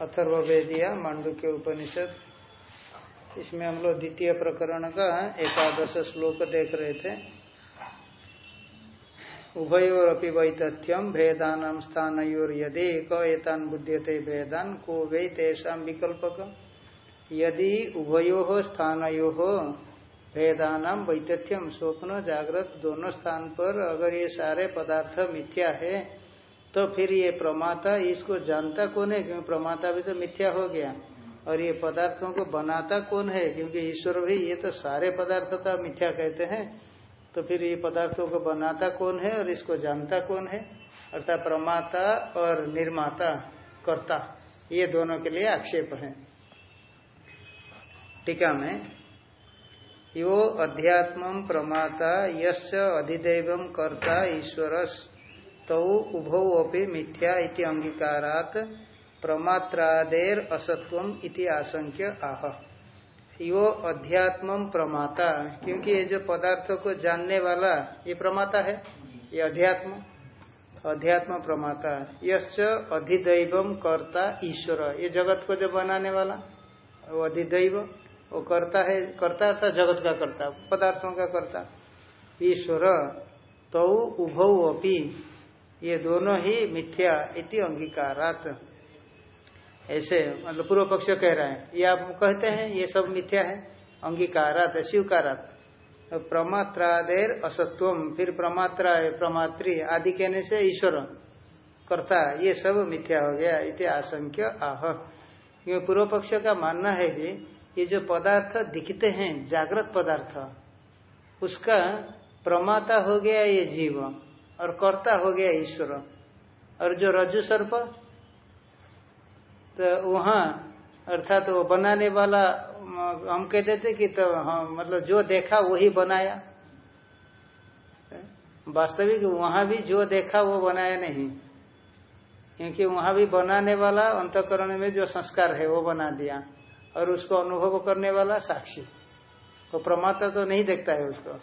अथर्वेदिया मांडू के उपनिषद। इसमें हम लोग द्वितीय प्रकरण का एकादश श्लोक देख रहे थे। उभयोरपि वैतथ्यम भेदान स्थान यदि क एतान बुद्ध्यते भेदान को वे तेषा विकल्पक। यदि उभयो स्थान भेदान वैतथ्यम स्वप्न जागृत दोनों स्थान पर अगर ये सारे पदार्थ मिथ्या है तो फिर ये प्रमाता इसको जानता कौन है? क्योंकि प्रमाता भी तो मिथ्या हो गया। और ये पदार्थों को बनाता कौन है? क्योंकि ईश्वर भी ये तो सारे पदार्थ तो मिथ्या कहते हैं। तो फिर ये पदार्थों को बनाता कौन है और इसको जानता कौन है? अर्थात प्रमाता और निर्माता, कर्ता, ये दोनों के लिए आक्षेप है। टीका में, यो अध्यात्म प्रमाता यश अधिदेव कर्ता ईश्वर तो उभौ अपि मिथ्या इति अंगीकारात प्रमात्रादेर असत्वम इति आशंक्य आह। यो अध्यात्म प्रमाता, क्योंकि ये जो पदार्थों को जानने वाला, ये प्रमाता है? ये अध्यात्म। अध्यात्म प्रमाता। यश्च अधिदैव कर्ता ईश्वर। ये जगत को जो बनाने वाला, वो अधिदैव। वो करता है, करता अर्थात जगत का करता, पदार्थों का करता। ईश्वर तो उभौ अपी ये दोनों ही मिथ्या इति अंगीकारात। ऐसे मतलब पूर्व पक्ष कह रहे हैं। ये आप कहते हैं, ये सब मिथ्या है, अंगीकारात स्वीकारात प्रमात्रादेर असत्वम, फिर प्रमात्रा, प्रमात्री आदि कहने से ईश्वर। करता, ये सब मिथ्या हो गया, इति आशंक्य आह। क्योंकि पूर्व पक्ष का मानना है कि ये जो पदार्थ दिखते हैं, जागृत पदार्थ, उसका प्रमाता हो गया ये जीव। और कर्ता हो गया ईश्वर। और जो रज्जु सर्प तो वहाँ, अर्थात तो वो बनाने वाला, हम कहते थे कि तो हाँ मतलब जो देखा वही बनाया। वास्तविक वहाँ भी जो देखा वो बनाया नहीं। क्योंकि वहाँ भी बनाने वाला अंतकरण में जो संस्कार है वो बना दिया। और उसको अनुभव करने वाला साक्षी। वो प्रमाता तो नहीं देखता है उसको।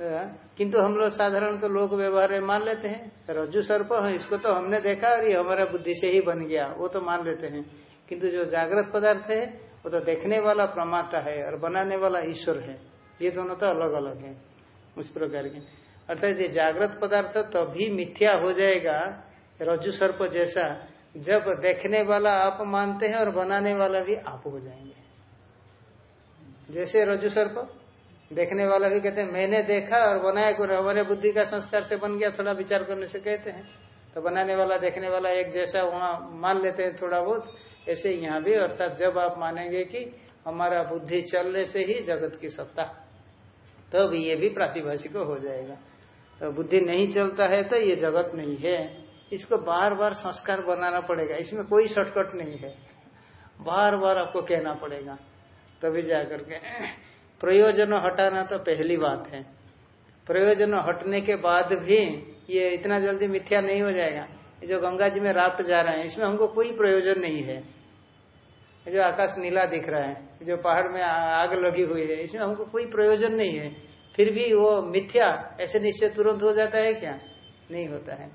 किंतु हम लोग साधारण तो लोग व्यवहार मान लेते हैं। रज्जु सर्प है, इसको तो हमने देखा और ये हमारा बुद्धि से ही बन गया, वो तो मान लेते हैं। किंतु जो जागृत पदार्थ है, वो तो देखने वाला प्रमाता है और बनाने वाला ईश्वर है। ये दोनों तो अलग अलग है, उस प्रकार के। अर्थात ये जागृत पदार्थ तभी तो मिथ्या हो जाएगा, रज्जु सर्प जैसा, जब देखने वाला आप मानते हैं और बनाने वाला भी आप हो जाएँगे। जैसे रज्जु सर्प देखने वाला भी कहते हैं, मैंने देखा और बनाया को हमारे बुद्धि का संस्कार से बन गया, थोड़ा विचार करने से कहते हैं। तो बनाने वाला, देखने वाला एक जैसा वहाँ मान लेते हैं थोड़ा बहुत, ऐसे यहाँ भी, अर्थात जब आप मानेंगे कि हमारा बुद्धि चलने से ही जगत की सत्ता, तब तो ये भी प्रातिभाषिक हो जाएगा। तो बुद्धि नहीं चलता है तो ये जगत नहीं है। इसको बार बार संस्कार बनाना पड़ेगा। इसमें कोई शॉर्टकट नहीं है। बार बार आपको कहना पड़ेगा। तभी जाकर के प्रयोजन हटाना तो पहली बात है। प्रयोजन हटने के बाद भी ये इतना जल्दी मिथ्या नहीं हो जाएगा। जो गंगा जी में राफ्ट जा रहे हैं, इसमें हमको कोई प्रयोजन नहीं है। जो आकाश नीला दिख रहा है जो पहाड़ में आग लगी हुई है, इसमें हमको कोई प्रयोजन नहीं है। फिर भी वो मिथ्या, ऐसे निश्चय तुरंत हो जाता है क्या? नहीं होता है।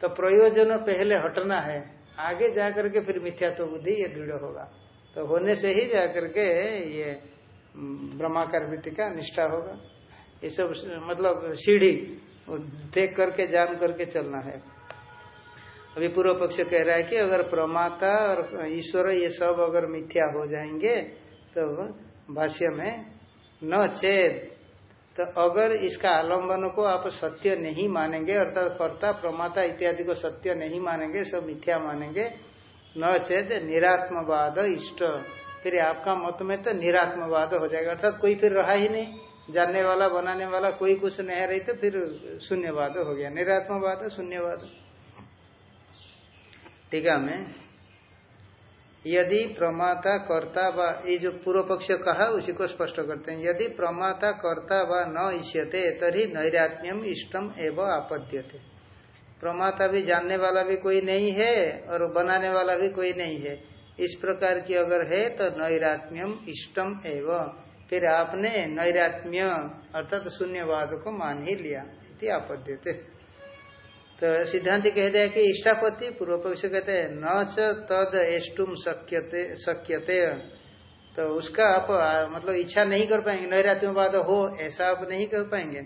तो प्रयोजन पहले हटना है, आगे जाकर के फिर मिथ्या तो बुद्धि ये दृढ़ होगा। तो होने से ही जाकर के ये ब्रह्माकार वृत्ति का निष्ठा होगा। ये सब मतलब सीढ़ी देख करके, जान करके चलना है। अभी पूर्व पक्ष कह रहा है कि अगर प्रमाता और ईश्वर, ये सब अगर मिथ्या हो जाएँगे तो भाष्य में, न चेत। तो अगर इसका आलंबन को आप सत्य नहीं मानेंगे, अर्थात कर्ता, प्रमाता इत्यादि को सत्य नहीं मानेंगे, सब मिथ्या मानेंगे, न चेत, निरात्मवाद, इष्ट। फिर आपका मत में तो निरात्मवाद हो जाएगा, अर्थात कोई फिर रहा ही नहीं। जानने वाला, बनाने वाला, कोई कुछ नहीं रही तो फिर शून्यवाद हो गया। निरात्मवाद, शून्यवाद। टीका में यदि प्रमाता, कर्ता व, ये जो पूर्व पक्ष कहा, उसी को स्पष्ट करते हैं। यदि प्रमाता, कर्ता व न इष्यते, तरी नैरात्म्यम इष्टम एवं आपद्यते। प्रमाता भी, जानने वाला भी कोई नहीं है, और बनाने वाला भी कोई नहीं है। इस प्रकार की अगर है तो नैरात्म्यम इष्टम एवं। फिर आपने नैरात्म्य अर्थात तो शून्यवाद को मान ही लिया आपद्यते। तो सिद्धांत कह दिया कि इष्टापति पूर्व पक्ष कहते हैं, न च तद एष्टुम शक्यते शक्यते। तो उसका आप मतलब इच्छा नहीं कर पाएँगे नैरात्मवाद हो, ऐसा आप नहीं कर पाएँगे।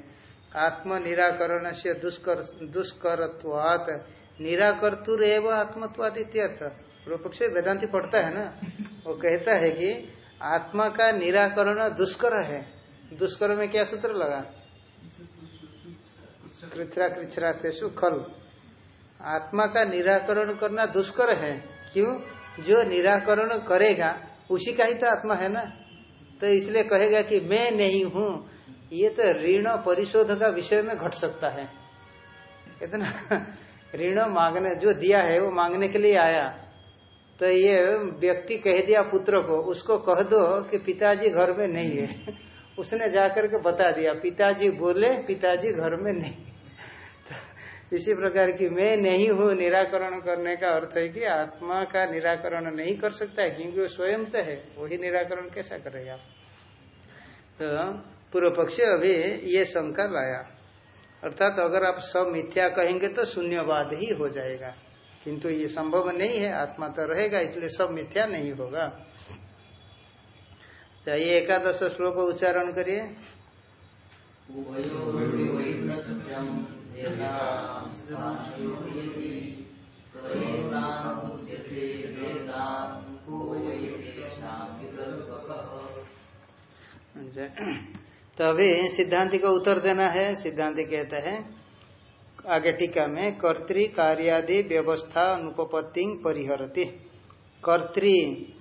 आत्म निराकरण से दुष्कर, दुष्करत्वात निराकर्तुर एवं आत्मत्वाद इत्यर्थ पूर्व पक्ष वेदांति पढ़ता है ना, वो कहता है कि आत्मा का निराकरण दुष्कर है। दुष्कर में क्या सूत्र लगा? कृछरा कृछरा तेसु खल आत्मा का निराकरण करना दुष्कर है। क्यों? जो निराकरण करेगा, उसी का ही तो आत्मा है ना। तो इसलिए कहेगा कि मैं नहीं हूँ। ये तो ऋण परिशोध का विषय में घट सकता है। इतना ऋण मांगने, जो दिया है, वो मांगने के लिए आया। तो ये व्यक्ति कह दिया पुत्र को, उसको कह दो कि पिताजी घर में नहीं है। उसने जाकर के बता दिया, पिताजी बोले, पिताजी घर में नहीं। तो इसी प्रकार की मैं नहीं हूँ, निराकरण करने का अर्थ है कि आत्मा का निराकरण नहीं कर सकता है क्योंकि वो स्वयं तो है, वही निराकरण कैसा करेगा? तो पूर्व पक्ष अभी ये शंका लाया। अर्थात तो अगर आप सब मिथ्या कहेंगे तो शून्यवाद ही हो जाएगा। किंतु ये संभव नहीं है आत्मा तो रहेगा इसलिए सब मिथ्या नहीं होगा। चाहिए एकादश श्लोक उच्चारण करिए। तो अभी सिद्धांति को उत्तर देना है। सिद्धांति कहते हैं आगे टीका में कर्तृ कार्यादि व्यवस्था अनुपत्ति परिहरती। कर्तृ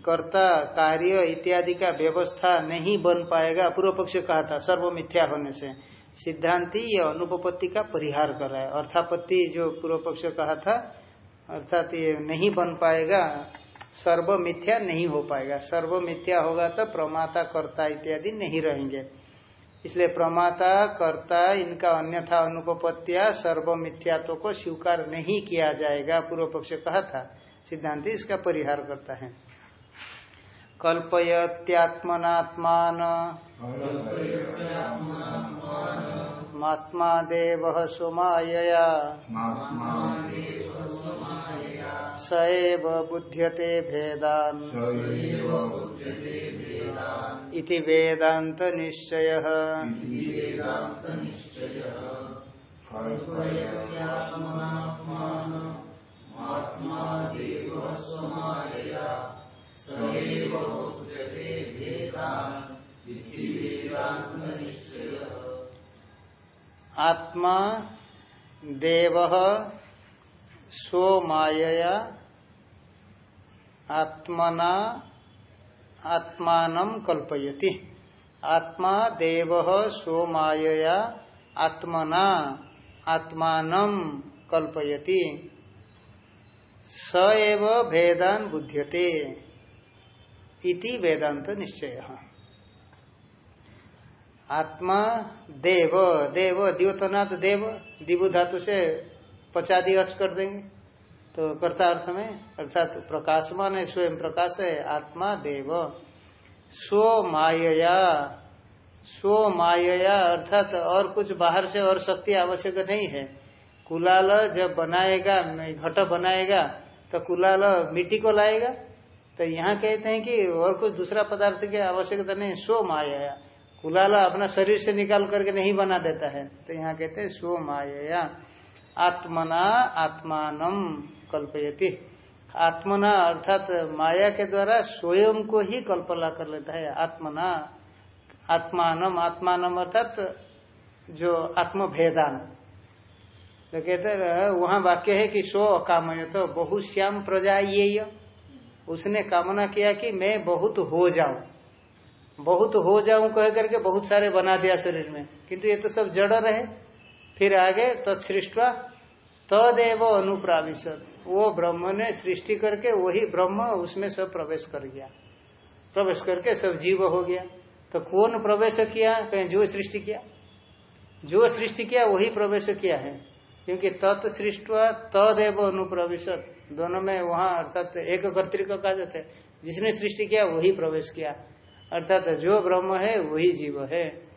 कर्ता, कार्य इत्यादि का व्यवस्था नहीं बन पाएगा पूर्व पक्ष कहा था, सर्व मिथ्या होने से। सिद्धांति ये अनुपपत्ति का परिहार कर रहा है। अर्थापत्ति जो पूर्व पक्ष कहा था, अर्थात ये नहीं बन पाएगा, सर्व मिथ्या नहीं हो पाएगा। सर्व मिथ्या होगा तो प्रमाता, कर्ता इत्यादि नहीं रहेंगे। इसलिए प्रमाता कर्ता इनका अन्यथा अनुपत्या सर्व मिथ्यात्व को स्वीकार नहीं किया जाएगा पूर्व पक्ष कहा था। सिद्धांति इसका परिहार करता है। कल्पयत्यात्मनात्मान। मात्मा देव स्वमायया। स एव बुध्यते भेदान्। इति वेदांत निश्चय आत्मा देव स्व मायया आत्मना आत्मान कल्पयति। आत्मा देव स्व मायया आत्मना आत्मान कल्पयति। स एव भेदान बुध्यते इति वेदांत निश्चय। आत्मा देव देव द्योतनाथ देव, दिवु धातु से पचादी अच कर देंगे। तो कर्ता अर्थ में, अर्थात प्रकाशमान है, स्वयं प्रकाश है, आत्मा देव। स्व मायया स्व मायया अर्थात और कुछ बाहर से और शक्ति आवश्यक नहीं है। कुलाल जब बनाएगा घट बनाएगा तो कुलाल मिट्टी को लाएगा। तो यहाँ कहते हैं कि और कुछ दूसरा पदार्थ की आवश्यकता नहीं, स्व माया कुलाल अपना शरीर से निकाल करके नहीं बना देता है। तो यहाँ कहते हैं स्व माया आत्मना आत्मान कल्पयति। आत्मना अर्थात माया के द्वारा स्वयं को ही कल्पना कर लेता है आत्मना। आत्मान आत्मान अर्थात जो आत्मभेदान। तो कहते वहाँ वाक्य है कि स्व अकामय तो बहुश्याम प्रजा ये उसने कामना किया कि मैं बहुत हो जाऊँ। बहुत हो जाऊँ कह करके बहुत सारे बना दिया शरीर में। किंतु ये तो सब जड़ रहे। फिर आगे तत्सृष्टा तदेव अनुप्राविशत। वो ब्रह्म ने सृष्टि करके वही ब्रह्म उसमें सब प्रवेश कर गया। प्रवेश करके सब जीव हो गया। तो कौन प्रवेश किया? कहीं, जो सृष्टि किया। जो सृष्टि किया, वही प्रवेश किया है। क्योंकि तत्सृष्ट तदेव अनुप्रविशत। दोनों में वहाँ अर्थात एक कर्तिक कहा जाता है। जिसने सृष्टि किया, वही प्रवेश किया। अर्थात जो ब्रह्म है, वही जीव है।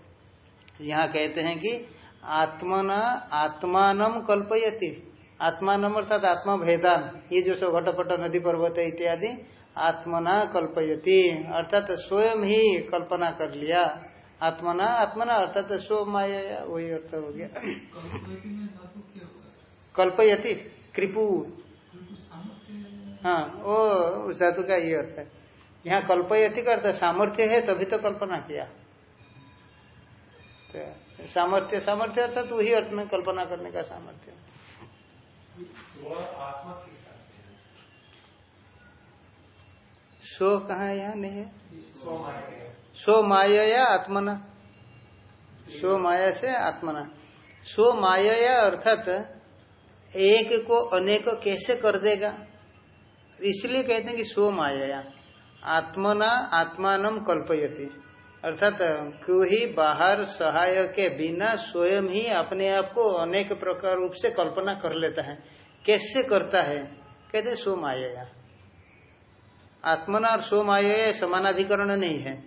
यहाँ कहते हैं कि आत्मना, आत्मान कल्पयति। आत्मान अर्थात आत्मा भेदान ये जो सब घटपट, नदी पर्वत इत्यादि, आत्मना कल्पयती। अर्थात स्वयं ही कल्पना कर लिया। आत्मना आत्मना, अर्थात स्व माया, वही अर्थ हो गया। कल्पयती कृपु हाँ वो उस धातु का ये अर्थ है। यहाँ कल्पयति का अर्थ सामर्थ्य है, तभी तो कल्पना किया। तो सामर्थ्य सामर्थ्य अर्थात वही अर्थ में कल्पना करने का सामर्थ्य। स्व कहा यहाँ नहीं है? स्व माया। या आत्मना? स्व माया से आत्मना। स्व माया या अर्थात एक को अनेक कैसे कर देगा? इसलिए कहते हैं कि स्व माया आत्मना आत्मान कल्पयती। अर्थात क्यों ही बाहर सहाय के बिना स्वयं ही अपने आप को अनेक प्रकार रूप से कल्पना कर लेता है। कैसे करता है? कहते स्व माया आत्मना और स्व माया समानाधिकरण नहीं है।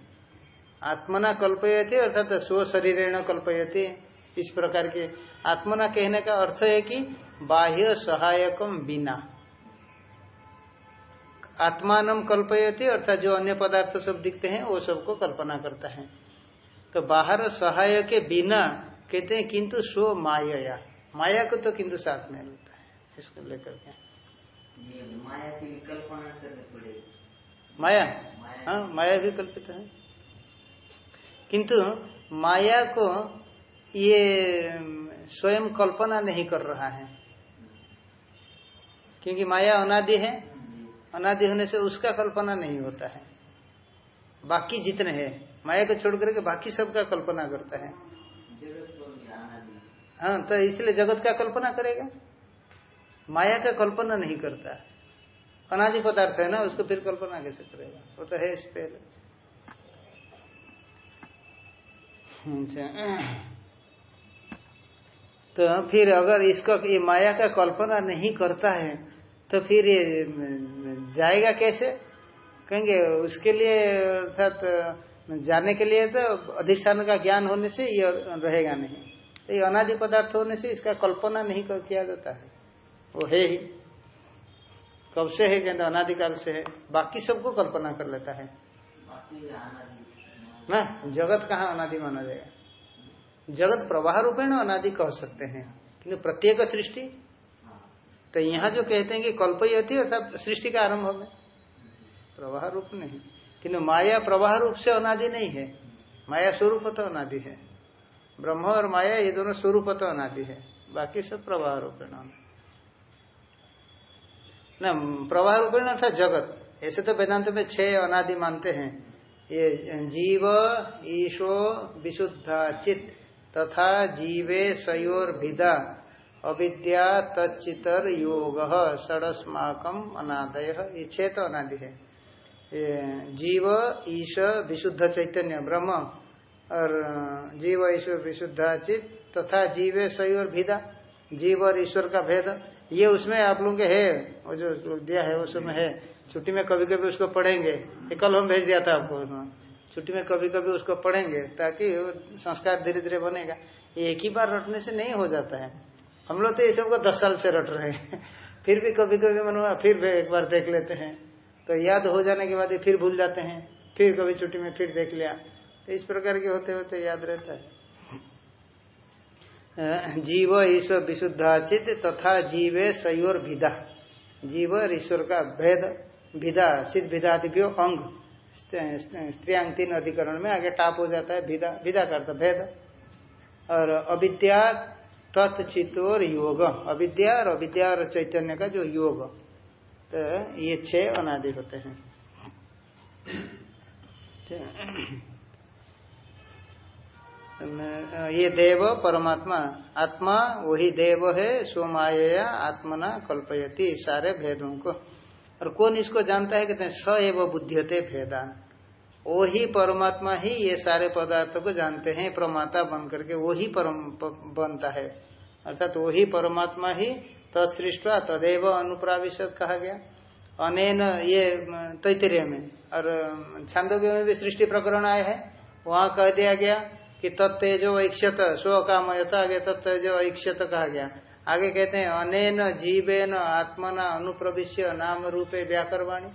आत्मना कल्पयती, अर्थात स्व शरीर कल्पयती, इस प्रकार के। आत्मना कहने का अर्थ है कि बाह्य सहायकम बिना। आत्मान कल्पयती अर्थात जो अन्य पदार्थ सब दिखते हैं वो सबको कल्पना करता है। तो बाहर सहाय के बिना कहते हैं किंतु स्व माया। माया को तो किंतु साथ में होता है इसको लेकर के। माया की कल्पना करनी पड़ेगी। माया? हाँ माया भी कल्पित है। किंतु माया को ये स्वयं कल्पना नहीं कर रहा है। क्योंकि माया अनादि है अनादि होने से उसका कल्पना नहीं होता है। बाकी जितने हैं, माया को छोड़ करके बाकी सबका कल्पना करता है। हाँ तो इसलिए जगत का कल्पना करेगा। माया का कल्पना नहीं करता। अनादि पदार्थ है ना, उसको फिर कल्पना कैसे करेगा? वो तो है इस पहले अच्छा। तो फिर अगर इसको, ये माया का कल्पना नहीं करता है तो फिर ये जाएगा कैसे? कहेंगे उसके लिए अर्थात जाने के लिए तो अधिष्ठान का ज्ञान होने से ये रहेगा नहीं। तो ये अनादि पदार्थ होने से इसका कल्पना नहीं कर किया जाता है। वो है ही। कब से है कहते अनादिकाल से है। बाकी सबको कल्पना कर लेता है। ना? जगत कहाँ अनादि माना जाएगा? जगत प्रवाह रूपेण अनादि कह सकते हैं। किंतु प्रत्येक सृष्टि तो यहाँ जो कहते हैं कि कल्पयती अर्थात सृष्टि का आरंभ में। प्रवाह रूप नहीं। किंतु माया प्रवाह रूप से अनादि नहीं है। माया स्वरूप तो अनादि है। ब्रह्म और माया ये दोनों स्वरूप तो अनादि है। बाकी सब प्रवाह रूपेण। न, प्रवाह रूपेण अर्थात जगत। ऐसे तो वेदांत में छह अनादि मानते हैं। ये जीव ईशो विशुद्धा चित तथा जीवे सयोर भिदा अविद्या तच्चितर योग षडस्माकम अनादय। ये छह तो अनादि है। जीव, ईश, विशुद्ध चैतन्य, ब्रह्म और जीव ईश्वर विशुद्धाचित तथा जीवे सही और भिदा। जीव और ईश्वर का भेद। ये उसमें आप लोगों के है। वो जो दिया है उसमें है। छुट्टी में कभी कभी उसको पढ़ेंगे। कल हम भेज दिया था आपको उसमें। छुट्टी में कभी कभी उसको पढ़ेंगे ताकि संस्कार धीरे धीरे बनेगा एक ही बार रटने से नहीं हो जाता है। हम लोग तो ये सबको दस साल से रट रहे हैं। फिर भी कभी कभी मन हुआ, फिर भी एक बार देख लेते हैं। तो याद हो जाने के बाद फिर भूल जाते हैं। फिर कभी छुट्टी में फिर देख लिया। तो इस प्रकार के होते होते याद रहता है। जीव ईश्वर विशुद्धाचित तथा जीवे सयोर भिदा जीव और ईश्वर का भेद भिदा सिद्ध भिदादिव्यो अंग। स्त्रियांग तीन अधिकरण में आगे टाप हो जाता है भिदा भिदा का अर्थ भेद। और अविद्या तत्चितोर योग। अविद्या और अविद्या और चैतन्य का जो योग। तो ये छह अनादि होते हैं। ये देव, परमात्मा। आत्मा, वही देव है सोमाया आत्मना कल्पयति, सारे भेदों को। और कौन इसको जानता है? कहते हैं, स एव बुद्धियते भेदान वही परमात्मा ही ये सारे पदार्थों को जानते हैं, प्रमाता बन करके वही परम बनता है। अर्थात तो वही परमात्मा ही तत्सृष्टा तदेव अनुप्राविशत कहा गया। अनेन ये तैतरीय में, और छांदोग्य में भी सृष्टि प्रकरण आए हैं। वहाँ कह दिया गया कि तत्तेजो ऐक्षत स्व कामयता आगे तत्तेजो ऐक्षत कहा गया। आगे कहते हैं, अनेन जीवेन आत्मना अनुप्रविश्य नाम रूपे व्याकरवाणी।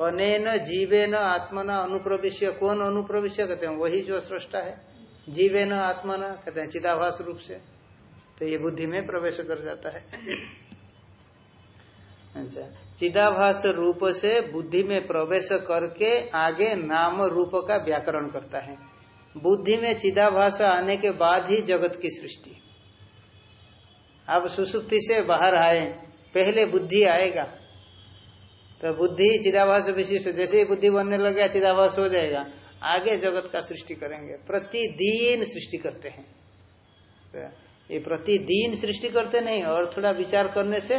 अनेन जीवेन आत्मना अनुप्रविश्य, कौन अनुप्रविश्य? कहते हैं, वही जो सृष्टा है। जीवे जीवेन आत्मना, कहते हैं, चिदाभास रूप से। तो ये बुद्धि में प्रवेश कर जाता है। अच्छा चिदाभास रूप से बुद्धि में प्रवेश करके आगे नाम रूप का व्याकरण करता है। बुद्धि में चिदाभास आने के बाद ही जगत की सृष्टि। अब सुसुप्ति से बाहर आए, पहले बुद्धि आएगा। तो बुद्धि चिदाभास विशिष्ट, जैसे ही बुद्धि बनने लग गया, चिदाभास हो जाएगा। आगे जगत का सृष्टि करेंगे। प्रतिदिन सृष्टि करते हैं। तो ये प्रतिदिन सृष्टि करते नहीं, और थोड़ा विचार करने से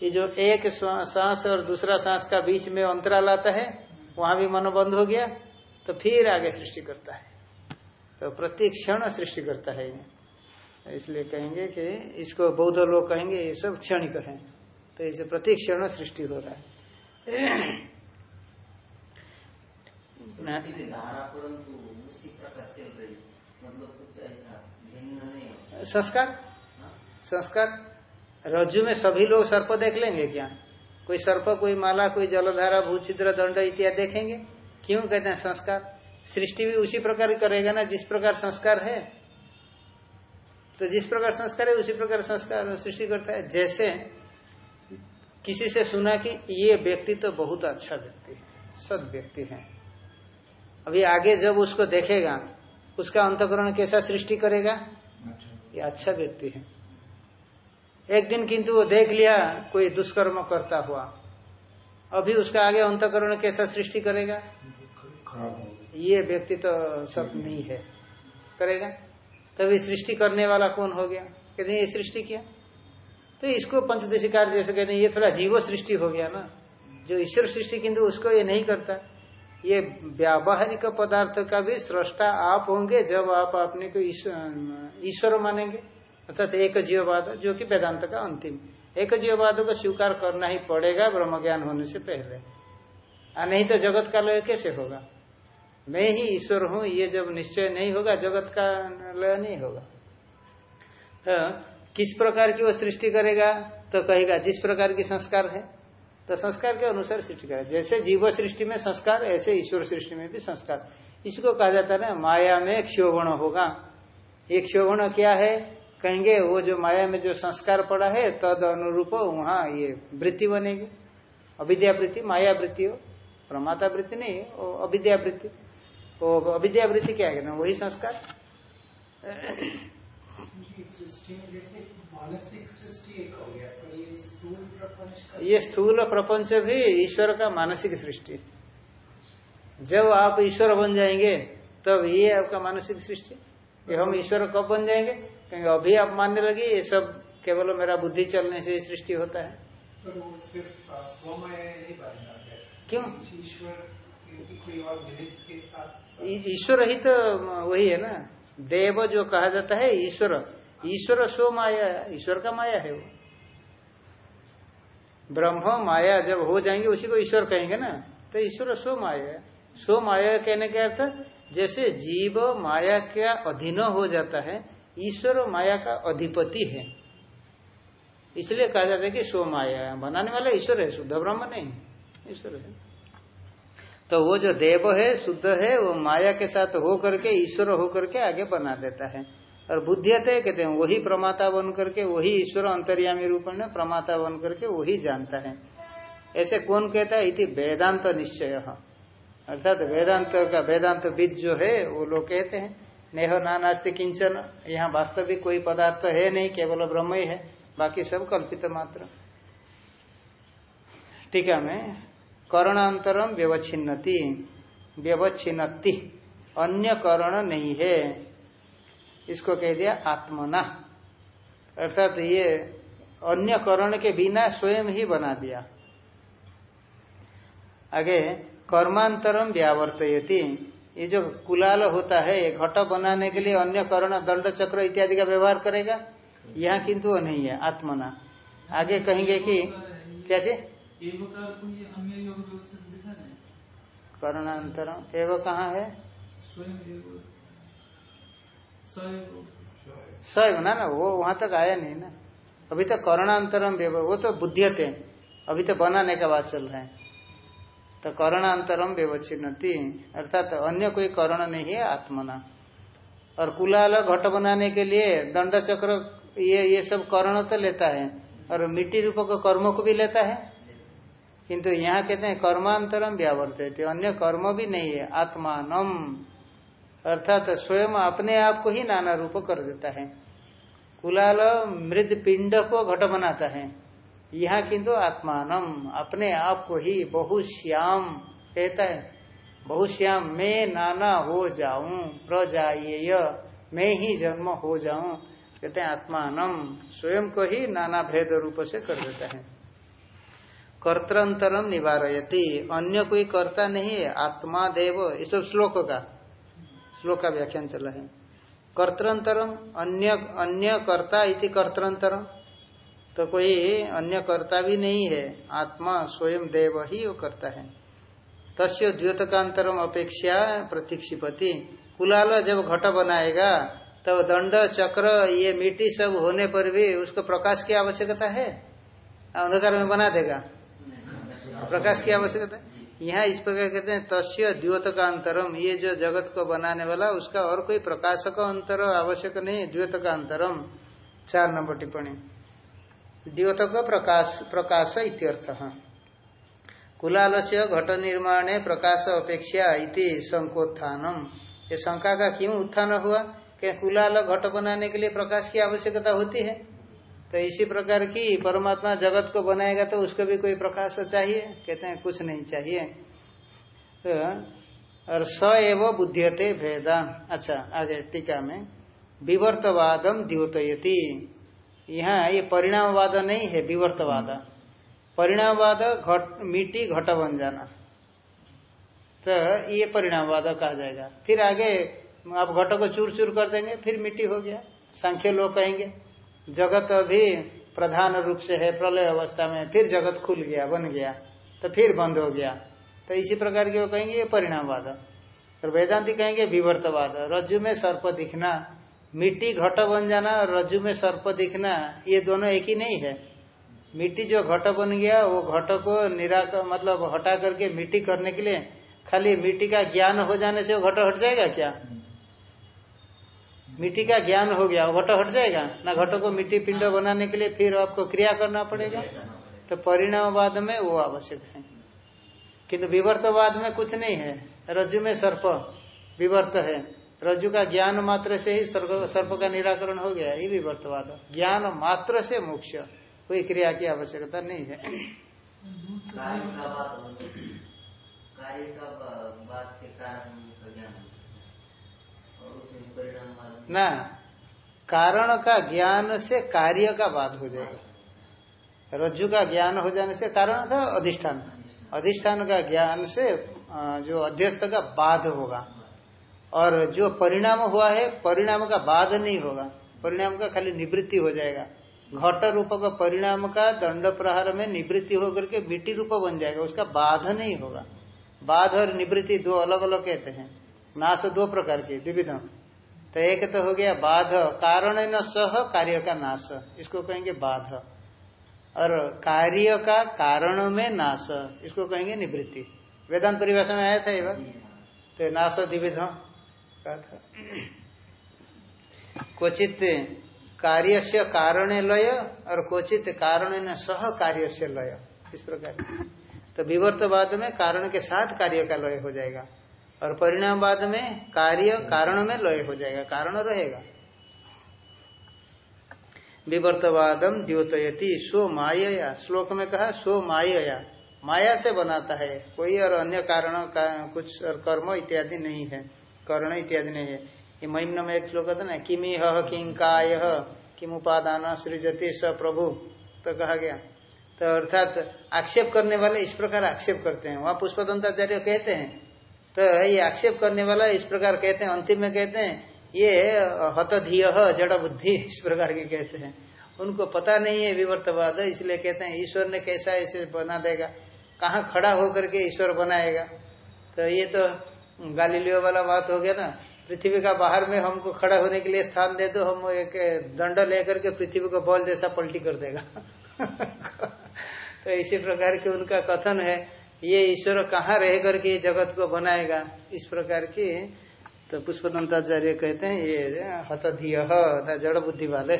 ये जो एक सांस और दूसरा सांस का बीच में अंतराल आता है, वहाँ भी मन बंद हो गया तो फिर आगे सृष्टि करता है। तो प्रति क्षण सृष्टि करता है इसलिए कहेंगे कि, इसको बौद्ध लोग कहेंगे, ये सब क्षणिक है। तो इसे प्रति क्षण सृष्टि हो रहा है। संस्कार? संस्कार? रज्जु में सभी लोग सर्प देख लेंगे क्या? कोई सर्प, कोई माला, कोई जलधारा भूचित्र दंड इत्यादि देखेंगे? क्यों कहते हैं संस्कार? सृष्टि भी उसी प्रकार करेगा ना, जिस प्रकार संस्कार है। तो जिस प्रकार संस्कार है, उसी प्रकार संस्कार सृष्टि करता है। जैसे किसी से सुना कि ये व्यक्ति तो बहुत अच्छा व्यक्ति है सद व्यक्ति है। अभी आगे जब उसको देखेगा उसका अंतकरण कैसा सृष्टि करेगा। ये अच्छा व्यक्ति है। एक दिन किंतु वो देख लिया कोई दुष्कर्म करता हुआ। अभी उसका आगे अंतकरण कैसा सृष्टि करेगा? ये व्यक्ति तो सब नहीं है। करेगा? तभी सृष्टि करने वाला कौन हो गया? कहते ये सृष्टि किया। तो इसको पंचदशिकार जैसे कहते हैं, ये थोड़ा जीव सृष्टि हो गया ना। जो ईश्वर सृष्टि किंतु उसको ये नहीं करता। ये व्यावहारिक पदार्थ का भी सृष्टा आप होंगे जब आप अपने को ईश्वर मानेंगे। अर्थात एक जीववाद जो कि वेदांत का अंतिम। एक जीववाद को स्वीकार करना ही पड़ेगा ब्रह्म ज्ञान होने से पहले। आ, नहीं तो जगत का लय कैसे होगा? मैं ही ईश्वर हूँ, ये जब निश्चय नहीं होगा, जगत का लय नहीं होगा। तो किस प्रकार की वो सृष्टि करेगा? तो कहेगा, जिस प्रकार की संस्कार है। तो संस्कार के अनुसार सृष्टि करेगा। जैसे जीव सृष्टि में संस्कार, ऐसे ईश्वर सृष्टि में भी संस्कार। इसको कहा जाता है ना, माया में क्षोभण होगा। ये क्षोभण क्या है? कहेंगे, वो जो माया में जो संस्कार पड़ा है तद अनुरूप वहाँ ये वृत्ति बनेगी। अविद्या वृत्ति माया वृत्ति हो। प्रमाता वृत्ति नहीं, वो अविद्या वृत्ति वो अविद्या वृत्ति क्या है? ना, वही संस्कार। ये स्थूल प्रपंच भी ईश्वर का मानसिक सृष्टि। जब आप ईश्वर बन जाएँगे तब ये आपका मानसिक सृष्टि। हम ईश्वर कब बन जाएँगे? क्योंकि अभी आप मानने लगे ये सब केवल मेरा बुद्धि चलने से सृष्टि होता है। तो क्यों? ईश्वर ही तो वही है ना। देव जो कहा जाता है ईश्वर। ईश्वर स्व माया ईश्वर का माया है वो। ब्रह्म माया जब हो जाएँगे, उसी को ईश्वर कहेंगे ना। तो ईश्वर स्व माया स्व माया कहने के अर्थ, जैसे जीव माया का अधीन हो जाता है, ईश्वर माया का अधिपति है। इसलिए कहा जाता है कि स्व माया बनाने वाला ईश्वर है, शुद्ध ब्रह्म नहीं, ईश्वर है। तो वो जो देव है, शुद्ध है, वो माया के साथ हो करके ईश्वर हो करके आगे बना देता है। और बुद्धियते कहते हैं, वही प्रमाता बन करके, वही ईश्वर अंतर्यामी रूप में प्रमाता बन करके वही जानता है। ऐसे कौन कहता है? इति वेदांत निश्चय। अर्थात वेदांत का, वेदांत विद जो है, वो लोग कहते हैं, नेह नास्ति किंचन, यहाँ वास्तविक कोई पदार्थ है नहीं, केवल ब्रह्म ही है, बाकी सब कल्पित मात्र। टीका में करणांतरम व्यवच्छिन्नति। व्यवच्छिन्नति, अन्य करण नहीं है। इसको कह दिया आत्मना। अर्थात ये अन्य करण के बिना स्वयं ही बना दिया। आगे कर्मांतरम व्यावर्तयती। ये जो कुलाल होता है घट बनाने के लिए अन्य करण दंड चक्र इत्यादि का व्यवहार करेगा? यहाँ किंतु वो नहीं है आत्मना। आगे कहेंगे कि कैसे? करणांतरम एवं कहाँ है? सैव ना ना, वो वहाँ तक आया नहीं ना। अभी तो करणांतरम वो तो बुद्धियते अभी तो बनाने का बात चल रहा है। तो करणांतरम व्यवच्छिन्नति अर्थात अन्य कोई करण नहीं है आत्मना। और कुलाल घट बनाने के लिए दंड चक्र ये ये सब करण तो लेता है। और मिट्टी रूप को कर्मों को भी लेता है। किंतु यहाँ कहते हैं कर्मांतरम व्यावर्त अन्य कर्म भी नहीं है। आत्मानम। अर्थात स्वयं अपने आप को ही नाना रूप कर देता है। कुलाल मृद पिंड को घट बनाता है। यहाँ किंतु आत्मानम, अपने आप को ही बहुश्याम कहता है। बहुश्याम मैं नाना हो जाऊँ प्रजाएय मैं ही जन्म हो जाऊँ, कहते हैं आत्मानम। स्वयं को ही नाना भेद रूप से कर देता है। कर्तरंतरम निवारयति। अन्य कोई कर्ता नहीं है, आत्मा देव, इस श्लोक का। श्लोक का व्याख्यान चला है। कर्तरंतरम, अन्य अन्य कर्ता इति कर्तरंतरम। तो कोई अन्य कर्ता भी नहीं है, आत्मा स्वयं देव ही वो करता है। तस्य द्योतकांतरम अपेक्षा प्रतीक्षिपति। कुलाल जब घट बनाएगा, तब तो दंड, चक्र, ये मिट्टी सब होने पर भी उसको प्रकाश की आवश्यकता है? अंधकार में बना देगा। प्रकाश की आवश्यकता है? यहाँ इस प्रकार कहते हैं, तस्य द्योत का अंतरम ये जो जगत को बनाने वाला, उसका और कोई प्रकाश का अंतर आवश्यक नहीं द्योत का अंतरम चार नंबर टिप्पणी। द्योतक प्रकाश प्रकाश इत्यर्थ। कुलाल से घट निर्माण प्रकाश अपेक्षा इति संकोत्थानम। ये शंका का क्यों उत्थान हुआ? कि कुलाल घट बनाने के लिए प्रकाश की आवश्यकता होती है? तो इसी प्रकार की परमात्मा जगत को बनाएगा तो उसको भी कोई प्रकाश चाहिए? कहते हैं, कुछ नहीं चाहिए। तो और स एव बुद्धियते भेदा। अच्छा आगे टीका में विवर्तवादम द्योतयति। यहाँ ये परिणामवाद नहीं है, विवर्तवाद। परिणामवाद घट मिट्टी घट बन जाना। तो ये परिणामवाद कहा जाएगा। फिर आगे आप घट को चूर चूर कर देंगे, फिर मिट्टी हो गया। सांख्य लोग कहेंगे। जगत अभी प्रधान रूप से है, प्रलय अवस्था में, फिर जगत खुल गया, बन गया तो फिर बंद हो गया। तो इसी प्रकार के वो कहेंगे, ये परिणामवाद और वेदांति कहेंगे, विवर्तवाद रज्जु में सर्प दिखना, मिट्टी घट बन जाना और रज्जु में सर्प दिखना, ये दोनों एक ही नहीं है। मिट्टी जो घट बन गया, वो घट को निराक मतलब हटा करके मिट्टी करने के लिए, खाली मिट्टी का ज्ञान हो जाने से वो घट हट जाएगा क्या? मिट्टी का ज्ञान हो गया घट, हट जाएगा। ना घटो को मिट्टी पिंड बनाने के लिए फिर आपको क्रिया करना पड़ेगा। तो परिणामवाद में वो आवश्यक है। किंतु विवर्तवाद में कुछ नहीं है। रज्जु में सर्प विवर्त है। रज्जु का ज्ञान मात्र से ही सर्प का निराकरण हो गया, ये विवर्तवाद ज्ञान मात्र से मोक्ष, कोई क्रिया की आवश्यकता नहीं है। कार्य का बात से कारण ना, कारण का ज्ञान से कार्य का बाध हो जाएगा। रज्जु का ज्ञान हो जाने से कारण था अधिष्ठान। अधिष्ठान का ज्ञान से जो अध्यस्त का बाध होगा। और जो परिणाम हुआ है, परिणाम का बाध नहीं होगा। परिणाम का खाली निवृत्ति हो जाएगा। घट रूप का परिणाम का दंड प्रहार में निवृत्ति होकर के मिट्टी रूप बन जाएगा। उसका बाध नहीं होगा। बाध और निवृत्ति दो अलग अलग कहते हैं। नाश दो प्रकार की, विविधम। तो एक तो हो गया बाध, कारण न सह, कार्य का नाश इसको कहेंगे बाध। और कार्य का कारण में नाश इसको कहेंगे निवृत्ति। वेदांत परिभाषा में आया था ये बात? तो नाश द्विविध क्वचित कार्य से कारण लय और क्वचित कारण न सह कार्य से लय। इस प्रकार। तो विवर्तवाद में कारण के साथ कार्य का लय हो जाएगा। और परिणामवाद में कार्य कारण में लय हो जाएगा, कारण रहेगा। विवर्तवादम द्योतयति, स्व माया श्लोक में कहा, स्व माया माया से बनाता है, कोई और अन्य कारण का कुछ और कर्म इत्यादि नहीं है, कर्ण इत्यादि नहीं है। ये महिम में एक श्लोक था ना किमी ह किं काय किम उपादान सृजति स प्रभु तो कहा गया। तो अर्थात आक्षेप करने वाले इस प्रकार आक्षेप करते हैं। वहाँ पुष्पतंत्राचार्य कहते हैं तो ये आक्षेप करने वाला इस प्रकार कहते हैं, अंतिम में कहते हैं, ये हतधीय जड़ बुद्धि इस प्रकार के कहते हैं। उनको पता नहीं है विवर्तवाद, इसलिए कहते हैं, ईश्वर ने कैसा इसे बना देगा? कहाँ खड़ा होकर के ईश्वर बनाएगा? तो ये तो गालीलियो वाला बात हो गया ना। पृथ्वी का बाहर में हमको खड़ा होने के लिए स्थान दे दो, हम एक दंड लेकर के पृथ्वी को बॉल जैसा पलटी कर देगा। तो इसी प्रकार के उनका कथन है। ये ईश्वर कहाँ रह करके जगत को बनाएगा? इस प्रकार की तो पुष्पतंत्राचार्य कहते हैं, ये हतधीय जड़ बुद्धि वाले।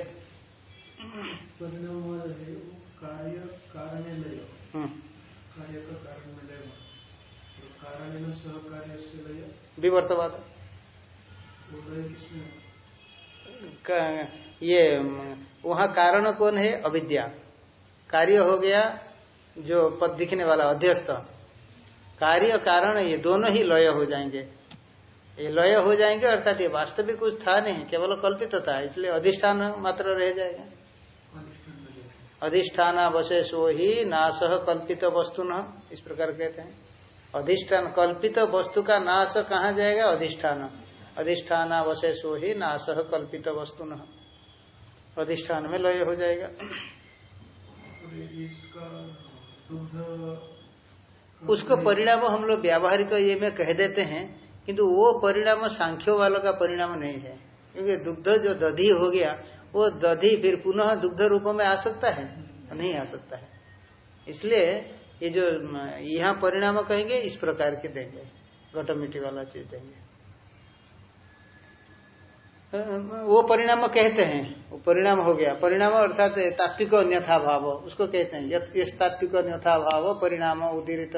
हम्म। विवर्तवाद। ये, वहाँ कारण कौन है? अविद्या। कार्य हो गया, जो पद दिखने वाला, अध्यस्त। कार्य कारण, ये दोनों ही लय हो जाएँगे। ये लय हो जाएँगे, अर्थात ये वास्तविक कुछ था नहीं, केवल कल्पित था, इसलिए अधिष्ठान मात्र रह जाएगा। अधिष्ठान अवशेषो ही नाश कल्पित वस्तु न इस प्रकार कहते हैं। अधिष्ठान कल्पित वस्तु का नाश कहाँ जाएगा? अधिष्ठान। अधिष्ठान अवशेषो ही नाश कल्पित वस्तु न अधिष्ठान में लय हो जाएगा। उसको परिणाम हम लोग व्यावहारिक ये में कह देते हैं, किंतु वो परिणाम सांख्यो वालों का परिणाम नहीं है। क्योंकि दुग्ध जो दधी हो गया, वो दधी फिर पुनः दुग्ध रूप में आ सकता है? नहीं आ सकता है। इसलिए ये जो यहाँ परिणाम कहेंगे, इस प्रकार के देंगे घटमिट्टी वाला चीज़ देंगे। वो परिणाम कहते हैं। वो परिणाम हो गया। परिणाम अर्थात तात्विक अन्यथा भाव उसको कहते हैं। यथ तात्विक अन्यथा भाव परिणाम उदीरित।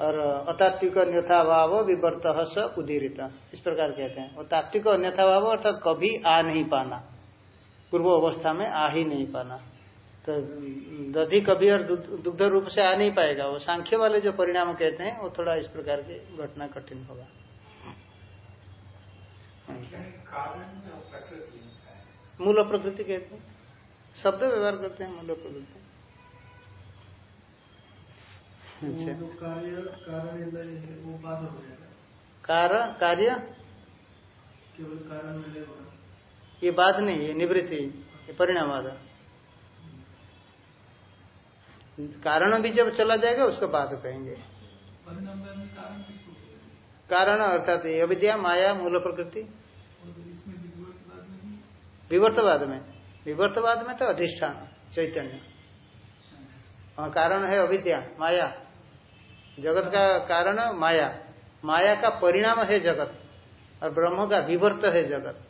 और अतात्विक अन्यथा भाव विवर्त स उदीरित। इस प्रकार कहते हैं। वो तात्विक अन्यथा भाव अर्थात कभी आ नहीं पाना। पूर्व अवस्था में आ ही नहीं पाना। तो दधि कभी और दुग्ध रूप से आ नहीं पाएगा। वो सांख्य वाले जो परिणाम कहते हैं, वो थोड़ा इस प्रकार की घटना कठिन होगा। मूल प्रकृति कहते हैं। शब्द व्यवहार करते हैं मूल प्रकृति। अच्छा। कारण कार्य? केवल कारण ये बात नहीं है निवृत्ति ये परिणाम आधा। कारण भी जब चला जाएगा उसको बाद कहेंगे। कारण अर्थात अविद्या, माया, मूल प्रकृति। विवर्तवाद में। विवर्तवाद में तो अधिष्ठान, चैतन्य। हाँ कारण है अविद्या, माया। जगत का कारण माया। माया का परिणाम है जगत, और ब्रह्म का विवर्त है जगत।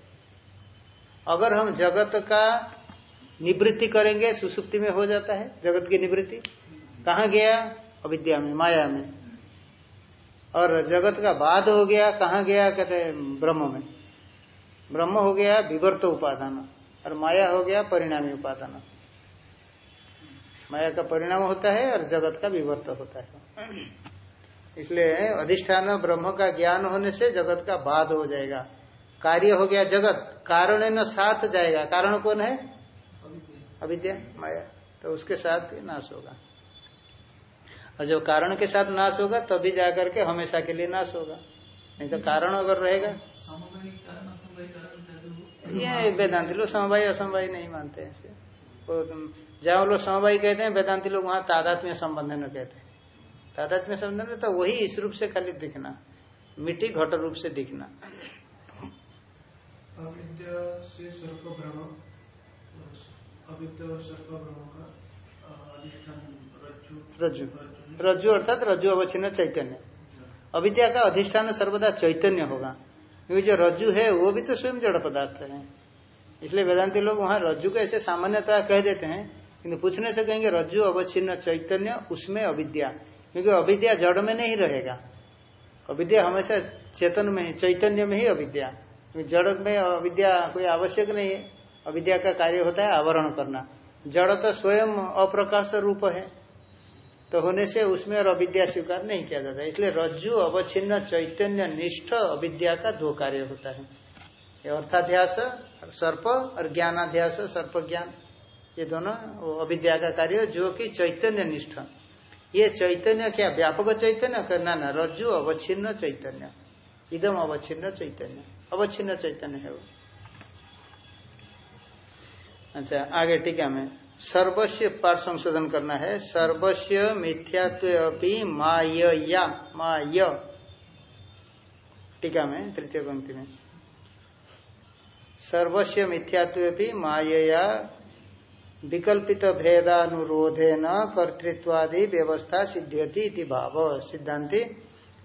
अगर हम जगत का निवृत्ति करेंगे, सुसुप्ति में हो जाता है, जगत की निवृत्ति। कहाँ गया? अविद्या में, माया में। और जगत का बाद हो गया, कहाँ गया, कहते ब्रह्म में। ब्रह्म हो गया, विवर्त उपादान, और माया हो गया, परिणामी उपादान। माया का परिणाम होता है और जगत का विवर्त होता है। इसलिए अधिष्ठान ब्रह्म का ज्ञान होने से जगत का बाद हो जाएगा। कार्य हो गया जगत, कारण न साथ जाएगा। कारण कौन है? अविद्या, माया। तो उसके साथ नाश होगा। और जब कारण के साथ नाश होगा, तभी जाकर के हमेशा के लिए नाश होगा। नहीं तो कारण अगर रहेगा, ये वेदांति लोग समवाय, असमवाय नहीं मानते हैं जहाँ लोग समवाय कहते हैं, वेदांति लोग वहाँ तादात्म्य संबंध न कहते हैं। तादात्म्य संबंध तो वही इस रूप से खाली दिखना, मिट्टी घट रूप से दिखना। रज्जु। रज्जु अर्थात रज्जु अवच्छिन्न चैतन्य। अविद्या का अधिष्ठान सर्वदा चैतन्य होगा। क्योंकि जो रज्जु है, वो भी तो स्वयं जड़ पदार्थ है। इसलिए वेदांति लोग वहाँ रज्जु को ऐसे सामान्यतः कह देते हैं, किंतु पूछने से कहेंगे, रज्जु अवच्छिन्न चैतन्य, उसमें अविद्या। क्योंकि अविद्या जड़ में नहीं रहेगा। अविद्या हमेशा चेतन में चैतन्य में ही अविद्या। जड़ में अविद्या कोई आवश्यक नहीं है। अविद्या का कार्य होता है आवरण करना। जड़ तो स्वयं अप्रकाश रूप है। तो होने से उसमें और अविद्या स्वीकार नहीं किया जाता। इसलिए रज्जु, अवच्छिन्न, चैतन्य, निष्ठ, अविद्या का दो कार्य होता है। ये अर्थाध्यास, सर्प और ज्ञानाध्यास, सर्प ज्ञान। ये दोनों अविद्या का कार्य, जो कि चैतन्य निष्ठ। ये चैतन्य क्या? व्यापक चैतन्य? करना ना रज्जु, अवच्छिन्न, चैतन्य। इदम अवच्छिन्न, चैतन्य। अवच्छिन्न चैतन्य है वो। अच्छा आगे ठीक है में। सर्वस्व पाठ संशोधन करना है। सर्वस्व मिथ्यात्व माया माय। टीका में, तृतीय पंक्ति में। सर्वस्व मिथ्यात्व भी माया विकल्पित भेदानुरोधे न कर्तृत्वादि व्यवस्था सिद्ध्यति इति भाव। सिद्धांति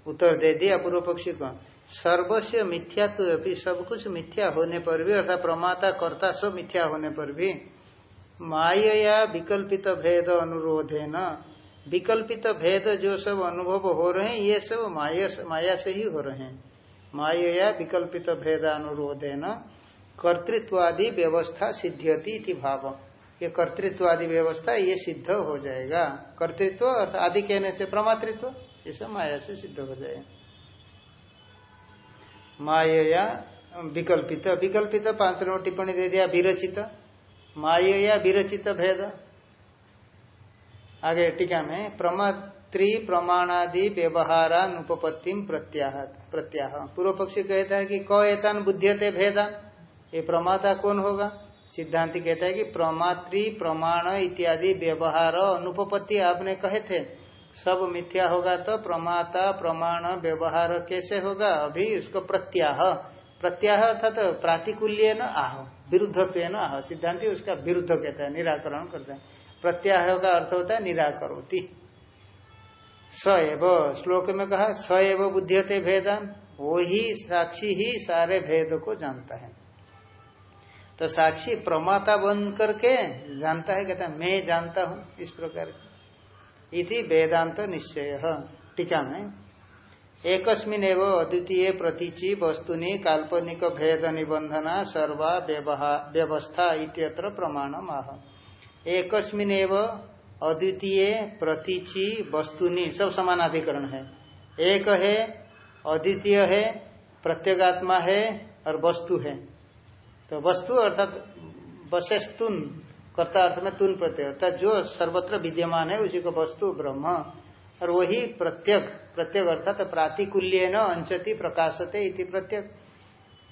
उत्तर दे दिया पूर्व पक्षी को। सर्वस्व मिथ्यात्व भी सब कुछ मिथ्या होने पर भी, अर्थात प्रमाता, कर्ता सब मिथ्या होने पर भी माया विकल्पित भेद अनुरोधे न विकल्पित भेद जो सब अनुभव हो रहे हैं, ये सब माया माया से ही हो रहे हैं। माया विकल्पित भेद अनुरोधे न कर्तृत्वादि व्यवस्था सिद्ध्यति भाव। ये कर्तृत्वादि व्यवस्था, ये सिद्ध हो जाएगा। कर्तृत्व अर्थात आदि कहने से प्रमातृत्व, ये सब माया से सिद्ध हो जाएगा। माया विकल्पित। विकल्पित पाँच नंबर टिप्पणी दे दिया, विरचित। माया विरचित भेद। आगे टीका में, प्रमात्री प्रमाणादि व्यवहारानुपत्ति प्रत्याह प्रत्याह। पूर्व पक्षी कहता है कि क एतान बुद्धियते भेदान ये प्रमाता कौन होगा? सिद्धांति कहता है कि प्रमात्री, प्रमाण इत्यादि व्यवहार अनुपपत्ति आपने कहे थे। सब मिथ्या होगा तो प्रमाता, प्रमाण व्यवहार कैसे होगा? अभी उसको प्रत्याह। प्रत्याह अर्थात तो प्रातिकूल्य न आह विरुद्धत्व न आह, सिद्धांति उसका विरुद्ध कहता है, निराकरण करता है। प्रत्याह का अर्थ होता है निराकरोति। स एव, श्लोक में कहा, स एव बुद्धियते भेदन वो ही साक्षी ही सारे भेद को जानता है। तो साक्षी प्रमाता बन करके जानता है, कहता है, मैं जानता हूँ इस प्रकार। इति वेदांत निश्चय। टीका में एकस्मिन एवं अद्वितीय प्रतीचि वस्तुनि काल्पनिक भेद निबंधना सर्वा व्यवस्था इत्यत्र प्रमाण आह एकस्मिन एवं अद्वितीय प्रतीचि वस्तुनि सब समानाधिकरण है। एक है, अद्वितीय है, प्रत्येगात्मा है, और वस्तु है। तो वस्तु अर्थात वशस्तुन, कर्ता अर्थ में तुन प्रत्यय। अर्थात जो सर्वत्र विद्यमान है, उसी को वस्तु ब्रह्म और वही प्रत्यक प्रत्यक अर्थात तो प्रातिकूल्य न अंशति प्रकाशते इति प्रत्यक।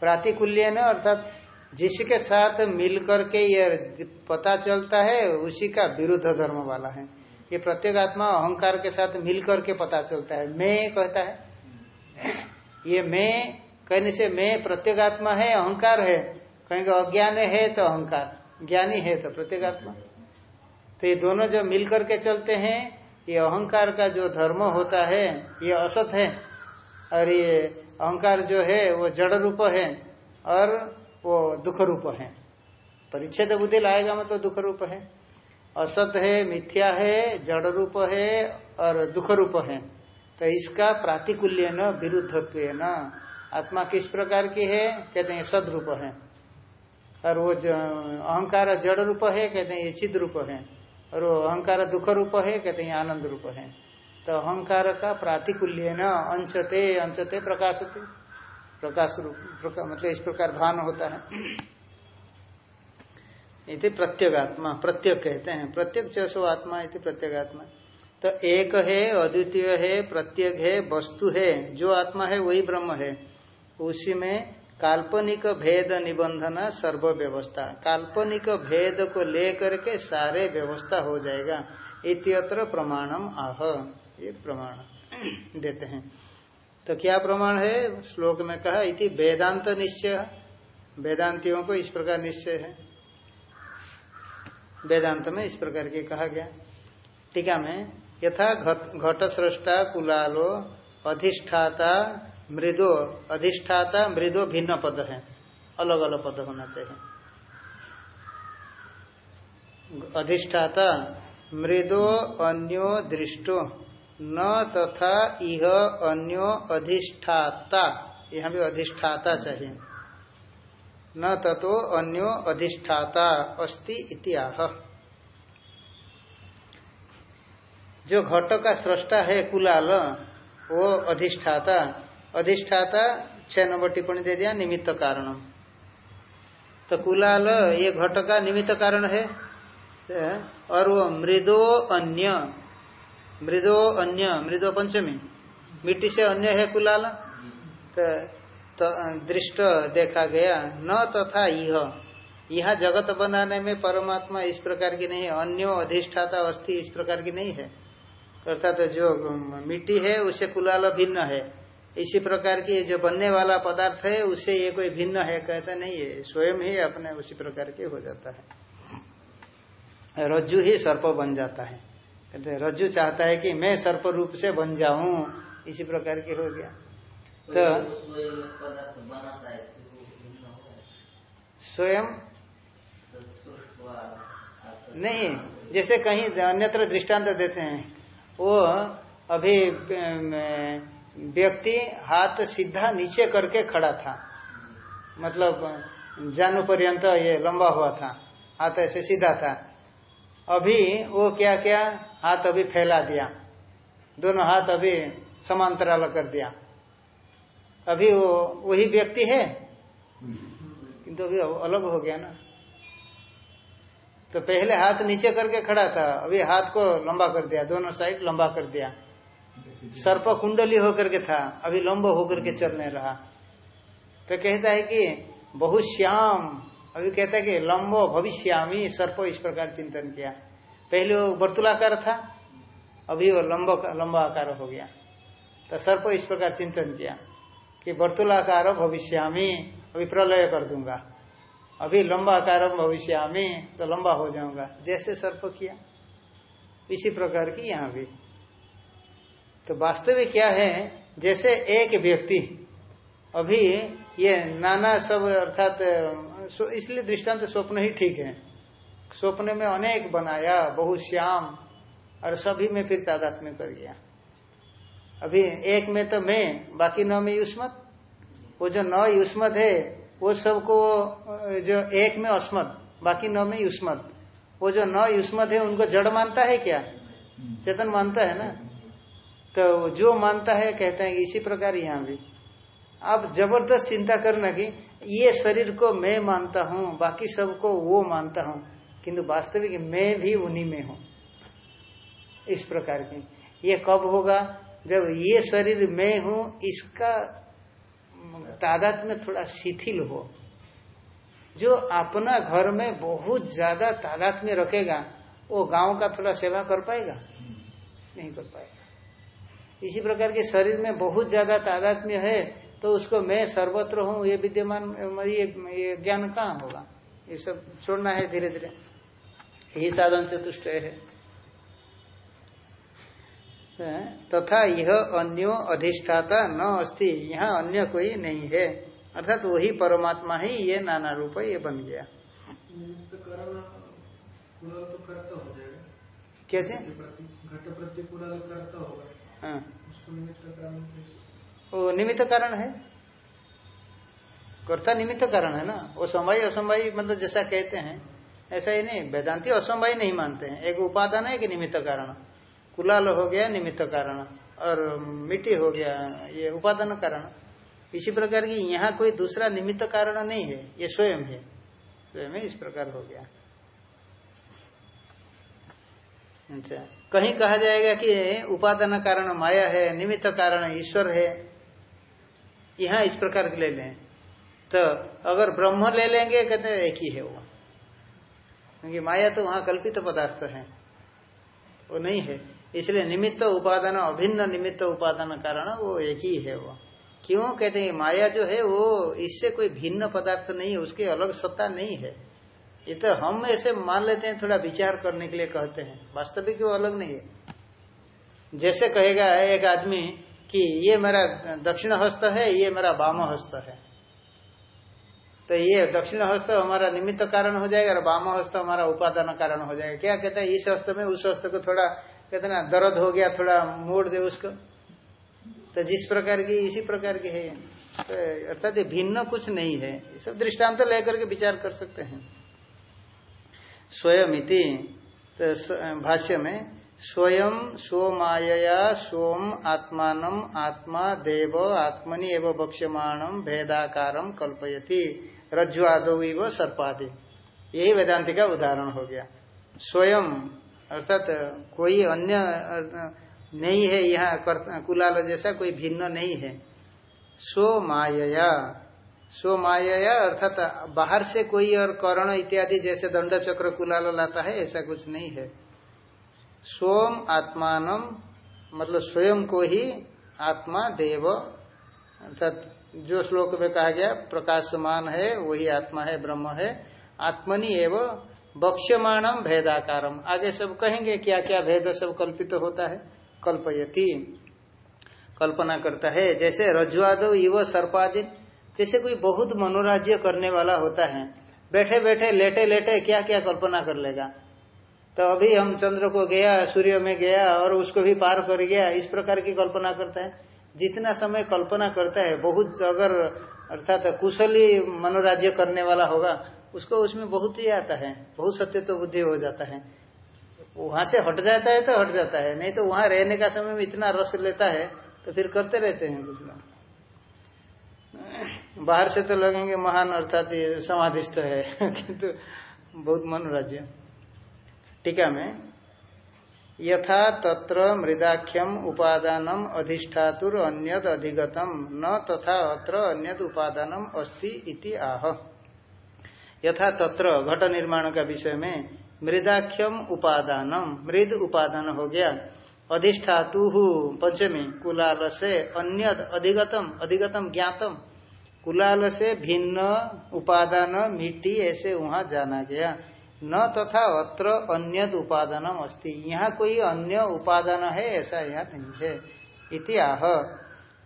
प्रातिकूल्य न अर्थात जिसके साथ मिल करके ये पता चलता है, उसी का विरुद्ध धर्म वाला है। ये प्रत्येक आत्मा अहंकार के साथ मिल करके पता चलता है। मैं कहता है। ये मैं, कहने से मैं प्रत्येगात्मा है, अहंकार है। कहेंगे अज्ञान है तो अहंकार, ज्ञानी है तो प्रत्येगात्मा तो ये दोनों जब मिल करके चलते हैं ये अहंकार का जो धर्म होता है, ये असत है। और ये अहंकार जो है, वो जड़ रूप है और वो दुख रूप है। परिच्छेद बुद्धि लाएगा मतलब दुख रूप है। असत है, मिथ्या है, जड़ रूप है और दुख रूप है। तो इसका प्रातिकूल्य न विरुद्धत्व न आत्मा किस प्रकार की है? कहते हैं सदरूप है। और वो अहंकार जड़ रूप है, कहते हैं ये चिद रूप है। और अहंकार दुख रूप है कहते हैं आनंद रूप है। तो अहंकार का प्रातिकूल्य न अंशते अंशते प्रकाशते। प्रकाश रूप प्रका, मतलब इस प्रकार भान होता है। इति प्रत्येगात्मा प्रत्येक कहते हैं। प्रत्येक चो आत्मा इति प्रत्येगात्मा। तो एक है अद्वितीय है प्रत्येक है वस्तु है। जो आत्मा है वही ब्रह्म है। उसी में काल्पनिक भेद निबंधन सर्व व्यवस्था काल्पनिक भेद को लेकर के सारे व्यवस्था हो जाएगा। इत्यत्र प्रमाणम आह। ये प्रमाण देते हैं। तो क्या प्रमाण है? श्लोक में कहा, इति वेदांत निश्चय। वेदांतियों को इस प्रकार निश्चय है। वेदांत में इस प्रकार के कहा गया। टीका में, यथा घट सृष्टा कुलालो अधिष्ठाता मृदो अधिष्ठाता, मृदो भिन्न पद है। अलग अलग पद होना चाहिए। अधिष्ठाता, मृदो अन्यो दृष्टो, न तथा इह अन्यो अधिष्ठाता। यहाँ भी अधिष्ठाता चाहिए। न ततो अन्यो अधिष्ठाता, अस्ति इत्याह जो घट का सृष्टा है कुलाल, वो अधिष्ठाता। अधिष्ठाता छह नंबर टिप्पणी दे दिया निमित्त कारण। तो कुलाल ये घट का निमित्त कारण है। और वो मृदो अन्य मृदो अन्य मृदो पंचमी। मिट्टी से अन्य है कुलाल। तो, तो दृष्ट देखा गया न तथा तो यह यहाँ जगत बनाने में परमात्मा इस प्रकार की नहीं अन्यो अधिष्ठाता अस्थि इस प्रकार की नहीं है। अर्थात तो जो मिट्टी है उससे कुलाल भिन्न है। इसी प्रकार की जो बनने वाला पदार्थ है उससे ये कोई भिन्न है कहता नहीं है। स्वयं ही अपने उसी प्रकार के हो जाता है। रज्जु ही सर्प बन जाता है। कहते रज्जु चाहता है कि मैं सर्प रूप से बन जाऊँ। इसी प्रकार की हो गया। तो स्वयं तो। स्वयं तो आत्मा- नहीं जैसे कहीं अन्यत्र दृष्टांत देते हैं। वो अभी व्यक्ति हाथ सीधा नीचे करके खड़ा था। मतलब जानु पर्यंत ये लंबा हुआ था। हाथ ऐसे सीधा था। अभी वो क्या क्या? हाथ अभी फैला दिया। दोनों हाथ अभी समांतराल कर दिया। अभी वो, वही व्यक्ति है? किंतु अभी अलग हो गया ना। तो पहले हाथ नीचे करके खड़ा था। अभी हाथ को लंबा कर दिया। दोनों साइड लंबा कर दिया। सर्प कुंडली होकर के था अभी लंबा होकर के चलने रहा। तो कहता है कि बहुश्याम अभी कहता है कि, लंबो भविष्यामी। सर्प इस प्रकार चिंतन किया। पहले वो वर्तुलाकार था, अभी वो लंबो लंबा आकार हो गया। तो सर्प इस प्रकार चिंतन किया कि, वर्तुलाकार भविष्यामी, अभी प्रलय कर दूँगा। अभी लंबा आकार भविष्यामी तो लंबा हो जाऊँगा। जैसे सर्प किया। इसी प्रकार की यहाँ भी। तो वास्तविक क्या है? जैसे एक व्यक्ति, अभी ये नाना सब अर्थात इसलिए दृष्टांत स्वप्न ही ठीक है। स्वप्न में अनेक बनाया, बहु श्याम, और सभी में फिर तादात्म्य कर गया। अभी एक में तो मैं, बाकी नौ में युष्मत। वो जो नौ युष्मत है, वो सबको, जो एक में अस्मत बाकी नौ में युष्मत। वो जो नौ युष्मत है, उनको जड़ मानता है क्या? चेतन मानता है ना? तो जो मानता है, कहते हैं इसी प्रकार यहाँ भी। आप ज़बरदस्त चिंता करना कि ये शरीर को मैं मानता हूँ, बाकी सबको वो मानता हूँ, किंतु वास्तविक मैं भी उन्हीं में हूँ। इस प्रकार की। ये कब होगा? जब ये शरीर मैं हूँ, इसका तादाद में थोड़ा शिथिल हो। जो अपना घर में बहुत ज़्यादा तादाद में रखेगा, वो गाँव का थोड़ा सेवा कर पाएगा? नहीं कर पाएगा। इसी प्रकार के शरीर में बहुत ज़्यादा तादात्म्य है तो उसको मैं सर्वत्र हूँ ये विद्यमान ये, ये ज्ञान कहाँ होगा? ये सब छोड़ना है धीरे धीरे यही साधन चतुष्ट है। तथा यह अन्यो अधिष्ठाता न अस्ति यहाँ अन्य कोई नहीं है। अर्थात तो वही परमात्मा ही ये नाना रूप ये बन गया। कुलाल तो करता हो होगा हाँ। वो निमित्त कारण है? कर्ता निमित्त कारण है ना? वो समवाय असमवाय मतलब जैसा कहते हैं ऐसा ही नहीं वेदांति असमवाय नहीं मानते हैं। एक उपादान है कि निमित्त कारण? कुलाल हो गया निमित्त कारण। और मिट्टी हो गया ये उपादान कारण। इसी प्रकार की यहाँ कोई दूसरा निमित्त कारण नहीं है ये स्वयं है। स्वयं इस प्रकार हो गया। अच्छा। कहीं कहा जाएगा कि उपादान कारण माया है, निमित्त कारण ईश्वर है, यहाँ इस प्रकार के ले लें। तो अगर ब्रह्म ले लेंगे, कहते हैं, एक ही है वो। क्योंकि माया तो वहाँ कल्पित तो पदार्थ है, वो नहीं है। इसलिए निमित्त उपादान, अभिन्न निमित्त उपादान कारण, वो एक ही है वो। क्यों? कहते हैं, माया जो है, वो इससे कोई भिन्न पदार्थ नहीं है, उसकी अलग सत्ता नहीं है। ये तो हम ऐसे मान लेते हैं, थोड़ा विचार करने के लिए कहते हैं। वास्तविक वो अलग नहीं है। जैसे कहेगा एक आदमी कि ये मेरा दक्षिण हस्त है, ये मेरा वाम हस्त है। तो ये दक्षिण हस्त हमारा निमित्त कारण हो जाएगा और वाम हस्त हमारा उपादान कारण हो जाएगा। क्या कहते हैं? इस हस्त में उस हस्त को थोड़ा, कहते ना, दर्द हो गया, थोड़ा मोड़ दे उसको। तो जिस प्रकार की, इसी प्रकार की है। तो अर्थात ये भिन्न कुछ नहीं है। सब दृष्टांत तो लेकर के विचार कर सकते हैं। स्वयं तो भाष्य में, स्वयं स्वमायया सोम आत्मान आत्मा देव आत्मनि एवं बक्ष्यमाणम भेदाकारम कल्पयति रज्जु आदो इव सर्पादि। यही वेदांति का उदाहरण हो गया। स्वयं, अर्थात कोई अन्य, नहीं है यहाँ कुलाल जैसा कोई भिन्न नहीं है। स्व मायया स्व मायया अर्थात बाहर से कोई और करण इत्यादि जैसे दंड चक्र कुलाल लाता है, ऐसा कुछ नहीं है। स्वम आत्मान मतलब स्वयं को ही आत्मा देव, अर्थात जो श्लोक में कहा गया, प्रकाशमान है, वही आत्मा है, ब्रह्म है, आत्मनि एव बक्ष्यमाणम भेदाकारम आगे सब कहेंगे क्या क्या भेद सब कल्पित तो होता है। कल्पयती, कल्पना करता है, जैसे रज्वाद युव सर्पादिन जैसे कोई बहुत मनोराज्य करने वाला होता है, बैठे बैठे, लेटे लेटे क्या क्या कल्पना कर लेगा। तो अभी हम चंद्र को गया, सूर्य में गया और उसको भी पार कर गया, इस प्रकार की कल्पना करता है। जितना समय कल्पना करता है, बहुत अगर, अर्थात कुशली मनोराज्य करने वाला होगा, उसको उसमें बहुत ही आता है, बहुत सत्य तो बुद्धि हो जाता है। वहाँ से हट जाता है तो हट जाता है, नहीं तो वहाँ रहने का समय में इतना रस लेता है तो फिर करते रहते हैं कुछ लोग। बाहर से तो लगेंगे महान अर्थात समाधिस्थ है। किंतु बहुत मनोराज्य टीका में। यथा तत्र मृदाख्यम उपादानम अधिष्ठातुर अन्यद अधिगतम, न तथा अत्र अन्यद उपादानम अस्ति इति आह। यथा तत्र घट निर्माण का विषय में मृदाख्यम उपादानम, मृद उपादान हो गया। अधिष्ठातु पंचमी कुलाल से अन्य अधिगतम अधिगतम ज्ञातम। कुलाल से भिन्न, उपादान, मिट्टी, ऐसे वहाँ जाना गया। न तथा अत्र अन्य उपादान अस्ति। यहाँ कोई अन्य उपादान है, ऐसा यहाँ नहीं है। इति आह।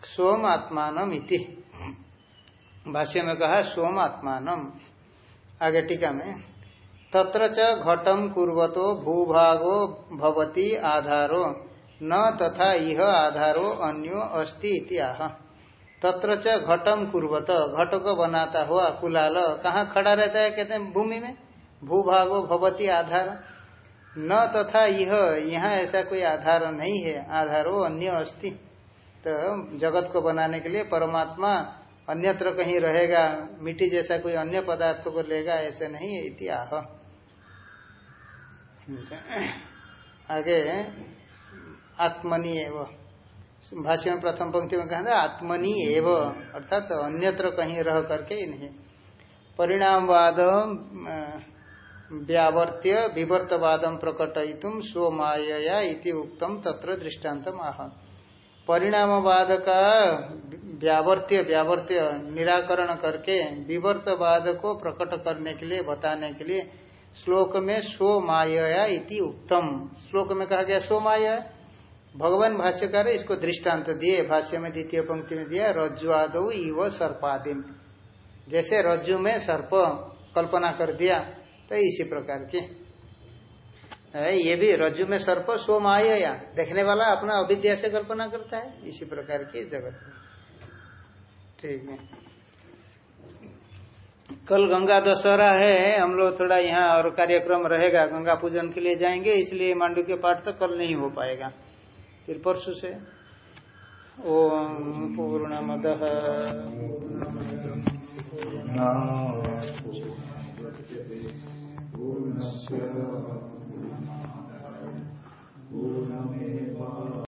सोम आत्मान इति। भाष्य में कहा, सोम आत्मान आगे टीका में। तत्र च घटम कुर्वतो भूभागो भवती आधारो। न तथा यह आधारो अन्यो अस्ति इति आह। तत्र च घटम कुर्वत घट को बनाता हुआ कुलाल। कहाँ खड़ा रहता है, कहते हैं, भूमि में? भूभागो भवती आधार। न तथा यह यहाँ ऐसा कोई आधार नहीं है। आधारो अन्य अस्ति। तो जगत को बनाने के लिए परमात्मा अन्यत्र कहीं रहेगा, मिट्टी जैसा कोई अन्य पदार्थ को लेगा, ऐसे नहीं है इति आह आगे आत्मनि एवं भाष्य में प्रथम पंक्ति में कहा था आत्मनि एव, अर्थात तो अन्यत्र कहीं रह करके इन्हें परिणामवाद व्यावर्त्य विवर्तवादम प्रकटयितुम स्वमाया इति उक्तम तत्र दृष्टान्तम आह। परिणामवाद का व्यावर्त्य व्यावर्त्य निराकरण करके विवर्तवाद को प्रकट करने के लिए, बताने के लिए श्लोक में स्व माया इति उत्तम श्लोक में कहा गया स्व माया भगवान भाष्यकार इसको दृष्टांत दिए, भाष्य में द्वितीय पंक्ति में दिया रज्जुआद इव सर्पादिम। जैसे रज्जु में सर्प कल्पना कर दिया तो इसी प्रकार की। ये भी रज्जु में सर्प स्व माया देखने वाला अपना अविद्या से कल्पना करता है, इसी प्रकार की जगत ठीक है। कल गंगा दशहरा है, हम लोग थोड़ा यहाँ और कार्यक्रम रहेगा, गंगा पूजन के लिए जाएँगे, इसलिए मांडू के पाठ तो कल नहीं हो पाएगा। फिर परसों से ओम पूर्ण मद पूर्ण